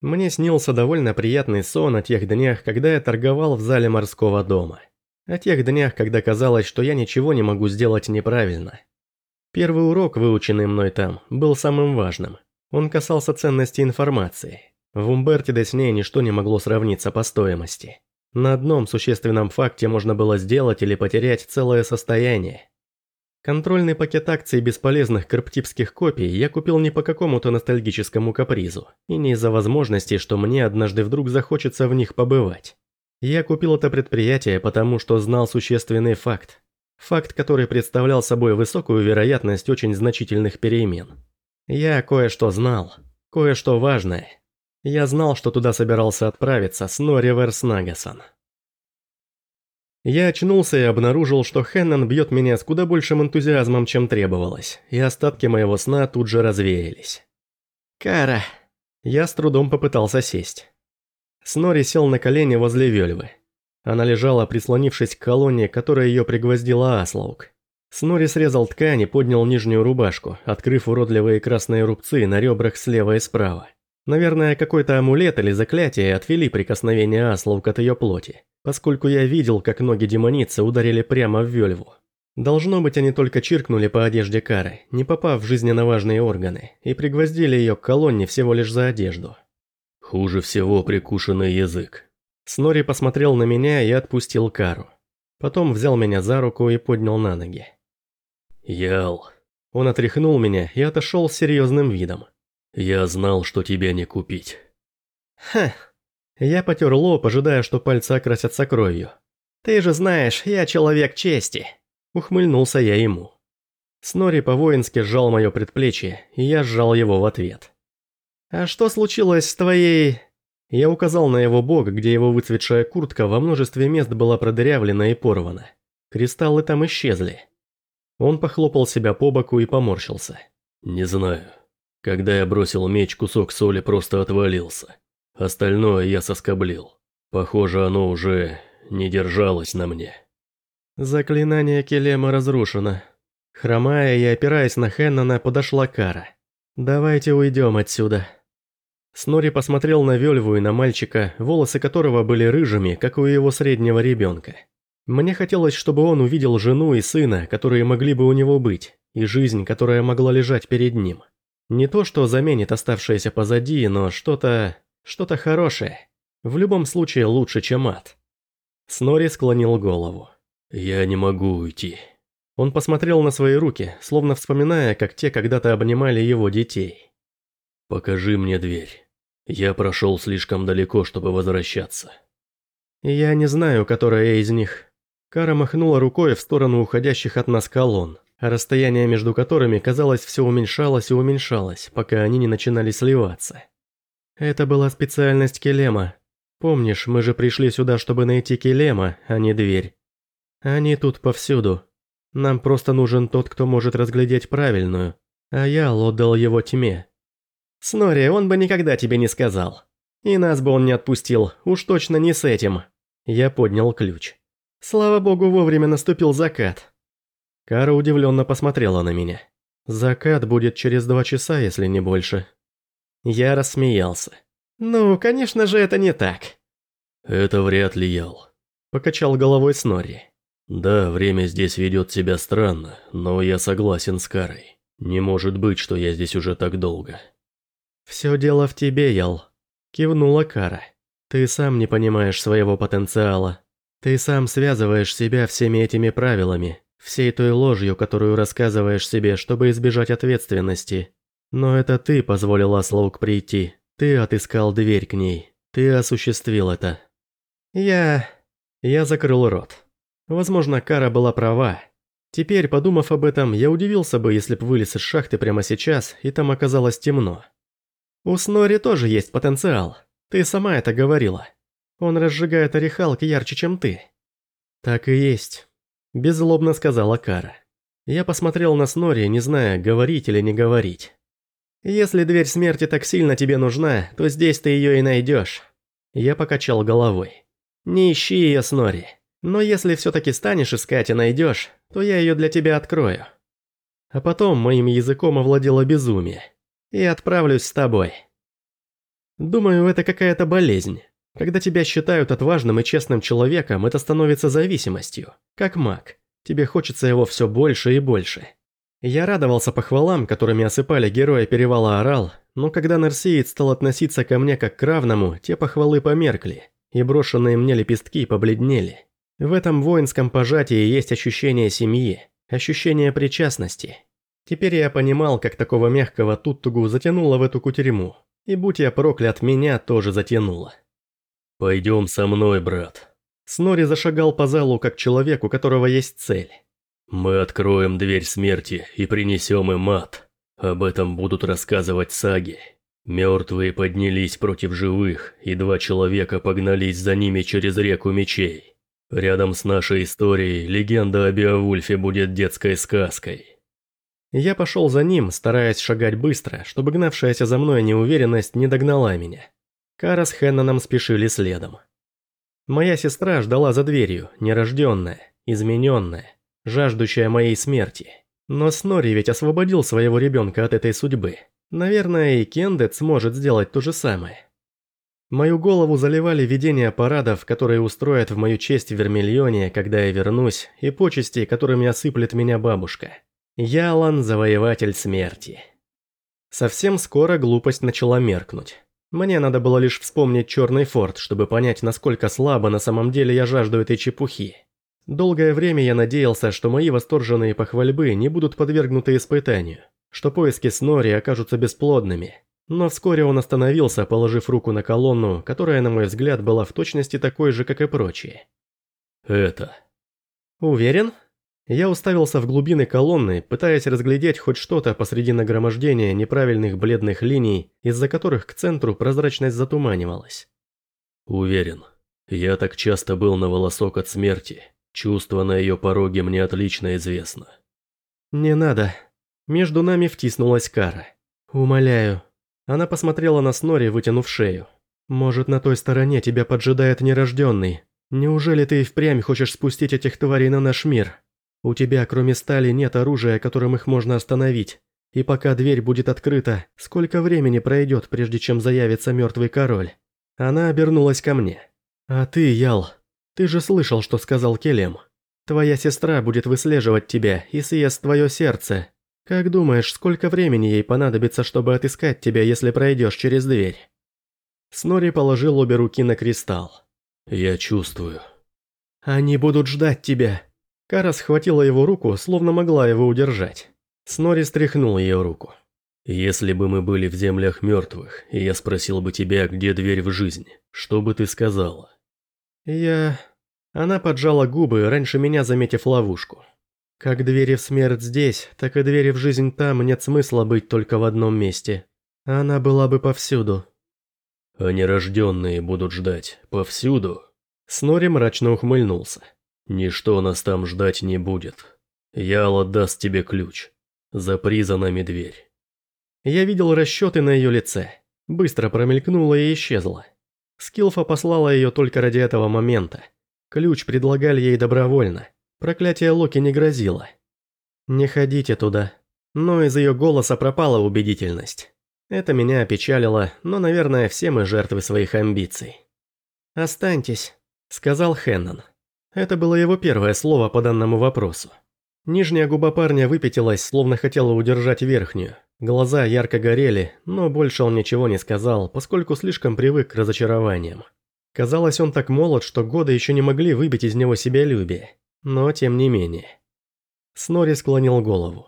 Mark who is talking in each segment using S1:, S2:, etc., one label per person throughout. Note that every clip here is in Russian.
S1: Мне снился довольно приятный сон о тех днях, когда я торговал в зале морского дома. О тех днях, когда казалось, что я ничего не могу сделать неправильно. Первый урок, выученный мной там, был самым важным. Он касался ценности информации. В Умберте до ней ничто не могло сравниться по стоимости. На одном существенном факте можно было сделать или потерять целое состояние. Контрольный пакет акций бесполезных криптипских копий я купил не по какому-то ностальгическому капризу, и не из-за возможности, что мне однажды вдруг захочется в них побывать. Я купил это предприятие, потому что знал существенный факт. Факт, который представлял собой высокую вероятность очень значительных перемен. Я кое-что знал, кое-что важное. Я знал, что туда собирался отправиться с Нори Верснагасан. Я очнулся и обнаружил, что Хеннон бьет меня с куда большим энтузиазмом, чем требовалось, и остатки моего сна тут же развеялись. «Кара!» Я с трудом попытался сесть. Снори сел на колени возле Вельвы. Она лежала, прислонившись к колонне, которая ее пригвоздила Аслаук. Снори срезал ткань и поднял нижнюю рубашку, открыв уродливые красные рубцы на ребрах слева и справа. Наверное, какой-то амулет или заклятие отвели прикосновение Аслаук от ее плоти поскольку я видел, как ноги демоницы ударили прямо в Вельву. Должно быть, они только чиркнули по одежде Кары, не попав в жизненно важные органы, и пригвоздили ее к колонне всего лишь за одежду.
S2: Хуже всего прикушенный язык.
S1: Снори посмотрел на меня и отпустил Кару. Потом взял меня за руку и поднял на ноги.
S2: Ял.
S1: Он отряхнул меня и отошел с серьезным видом.
S2: Я знал, что тебя не купить.
S1: Ха, я потер лоб, ожидая, что пальцы окрасятся кровью. «Ты же знаешь, я человек чести!» Ухмыльнулся я ему. Снори по-воински сжал мое предплечье, и я сжал его в ответ. «А что случилось с твоей...» Я указал на его бок, где его выцветшая куртка во множестве мест была продырявлена и порвана. Кристаллы там исчезли. Он похлопал себя по боку и поморщился.
S2: «Не знаю. Когда я бросил меч, кусок соли просто отвалился. Остальное я соскоблил. Похоже, оно уже не держалось на мне.
S1: Заклинание Келема разрушено. Хромая и опираясь на Хеннона, подошла Кара. «Давайте уйдем отсюда». Снори посмотрел на Вельву и на мальчика, волосы которого были рыжими, как у его среднего ребенка. Мне хотелось, чтобы он увидел жену и сына, которые могли бы у него быть, и жизнь, которая могла лежать перед ним. Не то, что заменит оставшееся позади, но что-то что-то хорошее. В любом случае лучше, чем ад. Снори склонил голову.
S2: «Я не могу уйти».
S1: Он посмотрел на свои руки, словно вспоминая, как те когда-то обнимали его детей.
S2: «Покажи мне дверь. Я прошел слишком далеко, чтобы возвращаться».
S1: «Я не знаю, которая из них». Кара махнула рукой в сторону уходящих от нас колонн, расстояние между которыми, казалось, все уменьшалось и уменьшалось, пока они не начинали сливаться. Это была специальность Келема. Помнишь, мы же пришли сюда, чтобы найти Келема, а не дверь. Они тут повсюду. Нам просто нужен тот, кто может разглядеть правильную. А я отдал его тьме. Снори, он бы никогда тебе не сказал. И нас бы он не отпустил, уж точно не с этим. Я поднял ключ. Слава богу, вовремя наступил закат. Кара удивленно посмотрела на меня. Закат будет через два часа, если не больше. Я рассмеялся. «Ну, конечно же, это не так».
S2: «Это вряд ли Ял», –
S1: покачал головой Снорри.
S2: «Да, время здесь ведет себя странно, но я согласен с Карой. Не может быть, что я здесь уже так долго».
S1: «Все дело в тебе, Ял», – кивнула Кара. «Ты сам не понимаешь своего потенциала. Ты сам связываешь себя всеми этими правилами, всей той ложью, которую рассказываешь себе, чтобы избежать ответственности. Но это ты позволил Аслоук прийти. Ты отыскал дверь к ней. Ты осуществил это. Я... Я закрыл рот. Возможно, Кара была права. Теперь, подумав об этом, я удивился бы, если б вылез из шахты прямо сейчас, и там оказалось темно. У Снори тоже есть потенциал. Ты сама это говорила. Он разжигает орехалки ярче, чем ты. Так и есть. Беззлобно сказала Кара. Я посмотрел на Снори, не зная, говорить или не говорить. Если дверь смерти так сильно тебе нужна, то здесь ты ее и найдешь. Я покачал головой. Не ищи ее, Снори. Но если все-таки станешь искать и найдешь, то я ее для тебя открою. А потом моим языком овладело безумие. И отправлюсь с тобой. Думаю, это какая-то болезнь. Когда тебя считают отважным и честным человеком, это становится зависимостью. Как маг. Тебе хочется его все больше и больше. Я радовался похвалам, которыми осыпали героя Перевала Орал, но когда Нарсеец стал относиться ко мне как к равному, те похвалы померкли, и брошенные мне лепестки побледнели. В этом воинском пожатии есть ощущение семьи, ощущение причастности. Теперь я понимал, как такого мягкого Туттугу затянуло в эту кутерьму, и будь я проклят, меня тоже затянуло.
S2: «Пойдем со мной, брат».
S1: Снори зашагал по залу как человек, у которого есть цель.
S2: «Мы откроем дверь смерти и принесем им ад. Об этом будут рассказывать саги. Мертвые поднялись против живых, и два человека погнались за ними через реку мечей. Рядом с нашей историей легенда о Беовульфе будет детской сказкой».
S1: Я пошел за ним, стараясь шагать быстро, чтобы гнавшаяся за мной неуверенность не догнала меня. Кара с Хенноном спешили следом. Моя сестра ждала за дверью, нерожденная, измененная, жаждущая моей смерти. Но Снори ведь освободил своего ребенка от этой судьбы. Наверное, и Кендет сможет сделать то же самое. Мою голову заливали видения парадов, которые устроят в мою честь в Вермильоне, когда я вернусь, и почести, которыми осыплет меня бабушка. Ялан – завоеватель смерти. Совсем скоро глупость начала меркнуть. Мне надо было лишь вспомнить Черный форт, чтобы понять, насколько слабо на самом деле я жажду этой чепухи. Долгое время я надеялся, что мои восторженные похвальбы не будут подвергнуты испытанию, что поиски Снори окажутся бесплодными. Но вскоре он остановился, положив руку на колонну, которая, на мой взгляд, была в точности такой же, как и прочие.
S2: «Это...»
S1: «Уверен?» Я уставился в глубины колонны, пытаясь разглядеть хоть что-то посреди нагромождения неправильных бледных линий, из-за которых к центру прозрачность затуманивалась.
S2: «Уверен. Я так часто был на волосок от смерти, Чувство на ее пороге мне отлично известно.
S1: «Не надо». Между нами втиснулась Кара. «Умоляю». Она посмотрела на Снори, вытянув шею. «Может, на той стороне тебя поджидает нерожденный. Неужели ты и впрямь хочешь спустить этих тварей на наш мир? У тебя, кроме стали, нет оружия, которым их можно остановить. И пока дверь будет открыта, сколько времени пройдет, прежде чем заявится мертвый король?» Она обернулась ко мне. «А ты, Ял, ты же слышал, что сказал Келем. Твоя сестра будет выслеживать тебя и съест твое сердце. Как думаешь, сколько времени ей понадобится, чтобы отыскать тебя, если пройдешь через дверь?» Снори положил обе руки на кристалл.
S2: «Я чувствую».
S1: «Они будут ждать тебя». Кара схватила его руку, словно могла его удержать. Снори стряхнул ее руку.
S2: «Если бы мы были в землях мертвых, и я спросил бы тебя, где дверь в жизнь, что бы ты сказала?»
S1: «Я...» Она поджала губы, раньше меня заметив ловушку. Как двери в смерть здесь, так и двери в жизнь там нет смысла быть только в одном месте. Она была бы повсюду.
S2: А нерожденные будут ждать повсюду?
S1: Снори мрачно ухмыльнулся.
S2: Ничто нас там ждать не будет. Ял отдаст тебе ключ. Запри за нами дверь.
S1: Я видел расчеты на ее лице. Быстро промелькнула и исчезла. Скилфа послала ее только ради этого момента. Ключ предлагали ей добровольно. Проклятие Локи не грозило. «Не ходите туда». Но из ее голоса пропала убедительность. Это меня опечалило, но, наверное, все мы жертвы своих амбиций. «Останьтесь», — сказал Хеннон. Это было его первое слово по данному вопросу. Нижняя губа парня выпятилась, словно хотела удержать верхнюю. Глаза ярко горели, но больше он ничего не сказал, поскольку слишком привык к разочарованиям. Казалось, он так молод, что годы еще не могли выбить из него себялюбие. Но тем не менее. Снори склонил голову.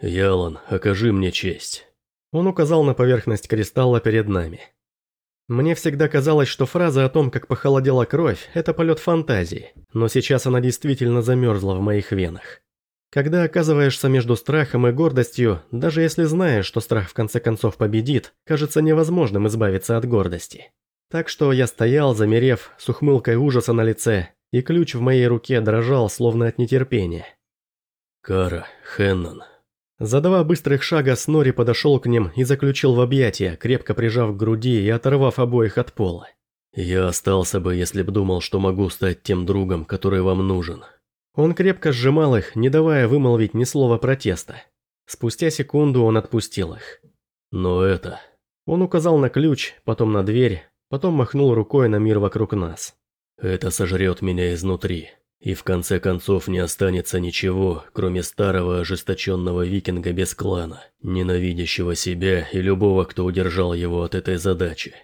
S2: «Ялан, окажи мне честь».
S1: Он указал на поверхность кристалла перед нами. Мне всегда казалось, что фраза о том, как похолодела кровь, это полет фантазии, но сейчас она действительно замерзла в моих венах. Когда оказываешься между страхом и гордостью, даже если знаешь, что страх в конце концов победит, кажется невозможным избавиться от гордости. Так что я стоял, замерев, с ухмылкой ужаса на лице, и ключ в моей руке дрожал, словно от нетерпения.
S2: «Кара, Хеннон».
S1: За два быстрых шага Снори подошел к ним и заключил в объятия, крепко прижав к груди и оторвав обоих от пола.
S2: «Я остался бы, если б думал, что могу стать тем другом, который вам нужен.
S1: Он крепко сжимал их, не давая вымолвить ни слова протеста. Спустя секунду он отпустил их.
S2: «Но это...»
S1: Он указал на ключ, потом на дверь, потом махнул рукой на мир вокруг нас.
S2: «Это сожрет меня изнутри, и в конце концов не останется ничего, кроме старого ожесточенного викинга без клана, ненавидящего себя и любого, кто удержал его от этой задачи.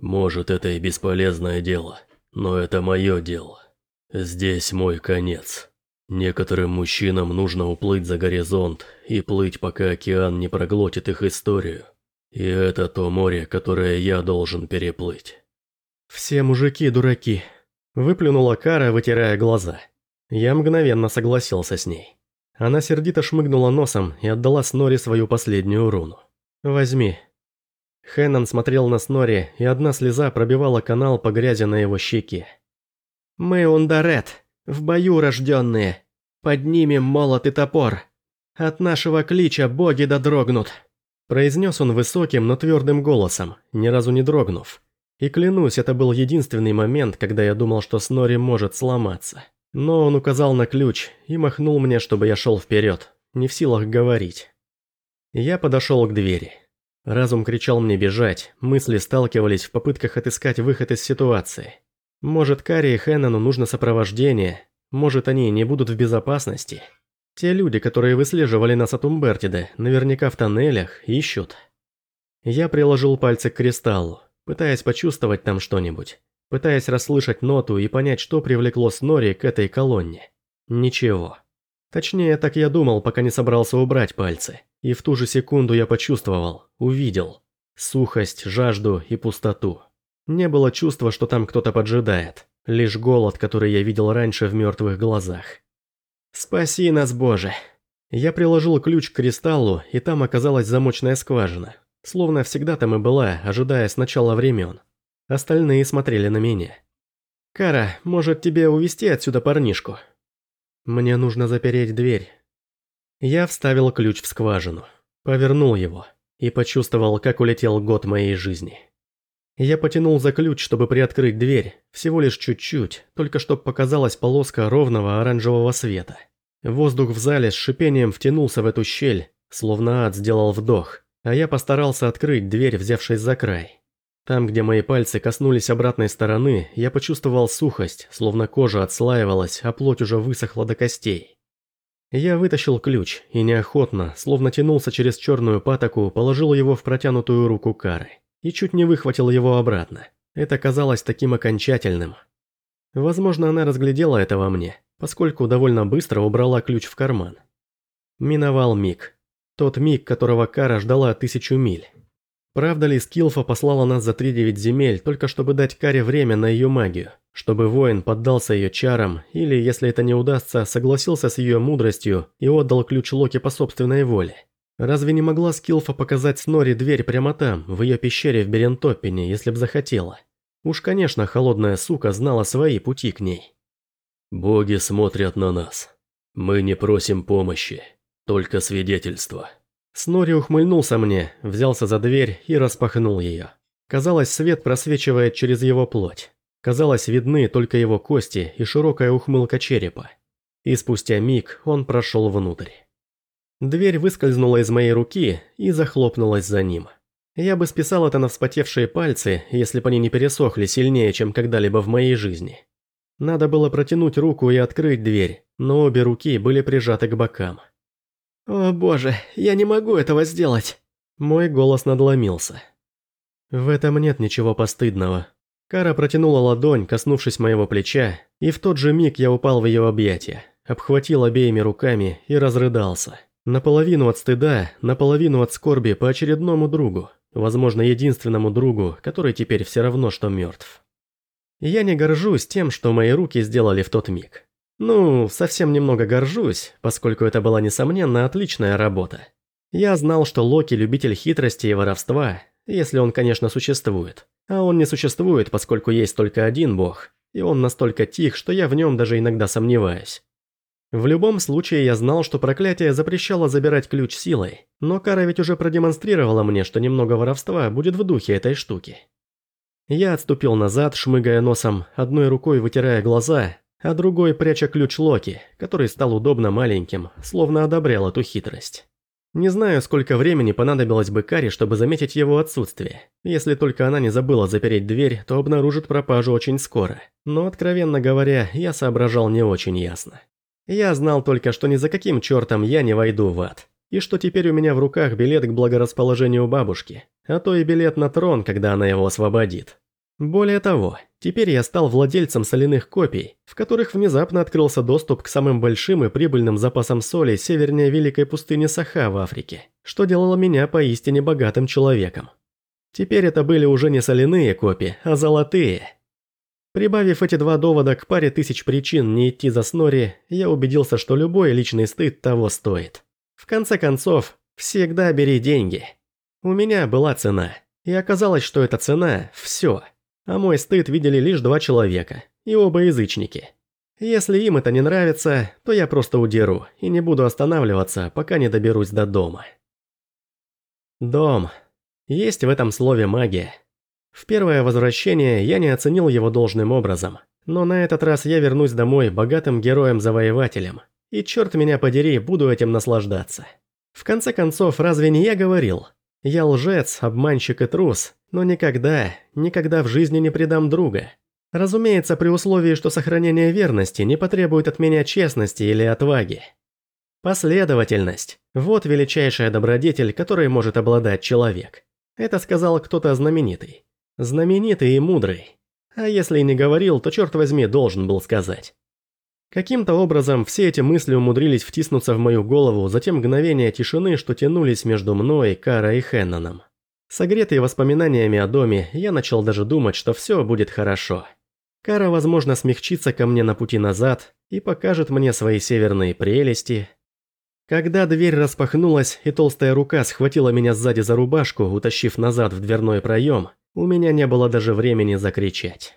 S2: Может, это и бесполезное дело, но это мое дело. Здесь мой конец». Некоторым мужчинам нужно уплыть за горизонт и плыть, пока океан не проглотит их историю. И это то море, которое я должен переплыть.
S1: «Все мужики дураки», – выплюнула Кара, вытирая глаза. Я мгновенно согласился с ней. Она сердито шмыгнула носом и отдала Снори свою последнюю руну. «Возьми». Хэннон смотрел на Снори, и одна слеза пробивала канал по грязи на его щеке. «Мы Ундарет», в бою рожденные. Поднимем молот и топор. От нашего клича боги додрогнут. Произнес он высоким, но твердым голосом, ни разу не дрогнув. И клянусь, это был единственный момент, когда я думал, что Снори может сломаться. Но он указал на ключ и махнул мне, чтобы я шел вперед, не в силах говорить. Я подошел к двери. Разум кричал мне бежать, мысли сталкивались в попытках отыскать выход из ситуации. Может, Карри и Хеннону нужно сопровождение, может, они не будут в безопасности. Те люди, которые выслеживали нас от Умбертида, наверняка в тоннелях, ищут. Я приложил пальцы к кристаллу, пытаясь почувствовать там что-нибудь, пытаясь расслышать ноту и понять, что привлекло Снори к этой колонне. Ничего. Точнее, так я думал, пока не собрался убрать пальцы. И в ту же секунду я почувствовал, увидел. Сухость, жажду и пустоту. Не было чувства, что там кто-то поджидает. Лишь голод, который я видел раньше в мертвых глазах. «Спаси нас, Боже!» Я приложил ключ к кристаллу, и там оказалась замочная скважина. Словно всегда там и была, ожидая с начала времен. Остальные смотрели на меня. «Кара, может тебе увести отсюда парнишку?» «Мне нужно запереть дверь». Я вставил ключ в скважину, повернул его и почувствовал, как улетел год моей жизни. Я потянул за ключ, чтобы приоткрыть дверь, всего лишь чуть-чуть, только чтоб показалась полоска ровного оранжевого света. Воздух в зале с шипением втянулся в эту щель, словно ад сделал вдох, а я постарался открыть дверь, взявшись за край. Там, где мои пальцы коснулись обратной стороны, я почувствовал сухость, словно кожа отслаивалась, а плоть уже высохла до костей. Я вытащил ключ и неохотно, словно тянулся через черную патоку, положил его в протянутую руку Кары и чуть не выхватил его обратно. Это казалось таким окончательным. Возможно, она разглядела это во мне, поскольку довольно быстро убрала ключ в карман. Миновал миг. Тот миг, которого Кара ждала тысячу миль. Правда ли Скилфа послала нас за три девять земель, только чтобы дать Каре время на ее магию, чтобы воин поддался ее чарам, или, если это не удастся, согласился с ее мудростью и отдал ключ Локи по собственной воле? Разве не могла Скилфа показать Снори дверь прямо там, в ее пещере в Берентоппине, если б захотела? Уж, конечно, холодная сука знала свои пути к ней.
S2: «Боги смотрят на нас. Мы не просим помощи, только свидетельства».
S1: Снори ухмыльнулся мне, взялся за дверь и распахнул ее. Казалось, свет просвечивает через его плоть. Казалось, видны только его кости и широкая ухмылка черепа. И спустя миг он прошел внутрь. Дверь выскользнула из моей руки и захлопнулась за ним. Я бы списал это на вспотевшие пальцы, если бы они не пересохли сильнее, чем когда-либо в моей жизни. Надо было протянуть руку и открыть дверь, но обе руки были прижаты к бокам. «О боже, я не могу этого сделать!» Мой голос надломился. В этом нет ничего постыдного. Кара протянула ладонь, коснувшись моего плеча, и в тот же миг я упал в ее объятия, обхватил обеими руками и разрыдался. Наполовину от стыда, наполовину от скорби по очередному другу, возможно, единственному другу, который теперь все равно, что мертв. Я не горжусь тем, что мои руки сделали в тот миг. Ну, совсем немного горжусь, поскольку это была, несомненно, отличная работа. Я знал, что Локи – любитель хитрости и воровства, если он, конечно, существует. А он не существует, поскольку есть только один бог, и он настолько тих, что я в нем даже иногда сомневаюсь. В любом случае я знал, что проклятие запрещало забирать ключ силой, но Кара ведь уже продемонстрировала мне, что немного воровства будет в духе этой штуки. Я отступил назад, шмыгая носом, одной рукой вытирая глаза, а другой пряча ключ Локи, который стал удобно маленьким, словно одобрял эту хитрость. Не знаю, сколько времени понадобилось бы Каре, чтобы заметить его отсутствие. Если только она не забыла запереть дверь, то обнаружит пропажу очень скоро. Но, откровенно говоря, я соображал не очень ясно. Я знал только, что ни за каким чертом я не войду в ад. И что теперь у меня в руках билет к благорасположению бабушки, а то и билет на трон, когда она его освободит. Более того, теперь я стал владельцем соляных копий, в которых внезапно открылся доступ к самым большим и прибыльным запасам соли севернее Великой пустыни Саха в Африке, что делало меня поистине богатым человеком. Теперь это были уже не соляные копии, а золотые. Прибавив эти два довода к паре тысяч причин не идти за Снори, я убедился, что любой личный стыд того стоит. В конце концов, всегда бери деньги. У меня была цена, и оказалось, что эта цена – все – а мой стыд видели лишь два человека, и оба язычники. Если им это не нравится, то я просто удеру и не буду останавливаться, пока не доберусь до дома. Дом. Есть в этом слове магия. В первое возвращение я не оценил его должным образом, но на этот раз я вернусь домой богатым героем-завоевателем, и черт меня подери, буду этим наслаждаться. В конце концов, разве не я говорил? Я лжец, обманщик и трус, но никогда, никогда в жизни не предам друга. Разумеется, при условии, что сохранение верности не потребует от меня честности или отваги. Последовательность – вот величайшая добродетель, которой может обладать человек. Это сказал кто-то знаменитый. Знаменитый и мудрый. А если и не говорил, то черт возьми, должен был сказать. Каким-то образом все эти мысли умудрились втиснуться в мою голову за те мгновения тишины, что тянулись между мной, Кара и Хенноном. Согретый воспоминаниями о доме, я начал даже думать, что все будет хорошо. Кара, возможно, смягчится ко мне на пути назад и покажет мне свои северные прелести. Когда дверь распахнулась и толстая рука схватила меня сзади за рубашку, утащив назад в дверной проем, у меня не было даже времени закричать.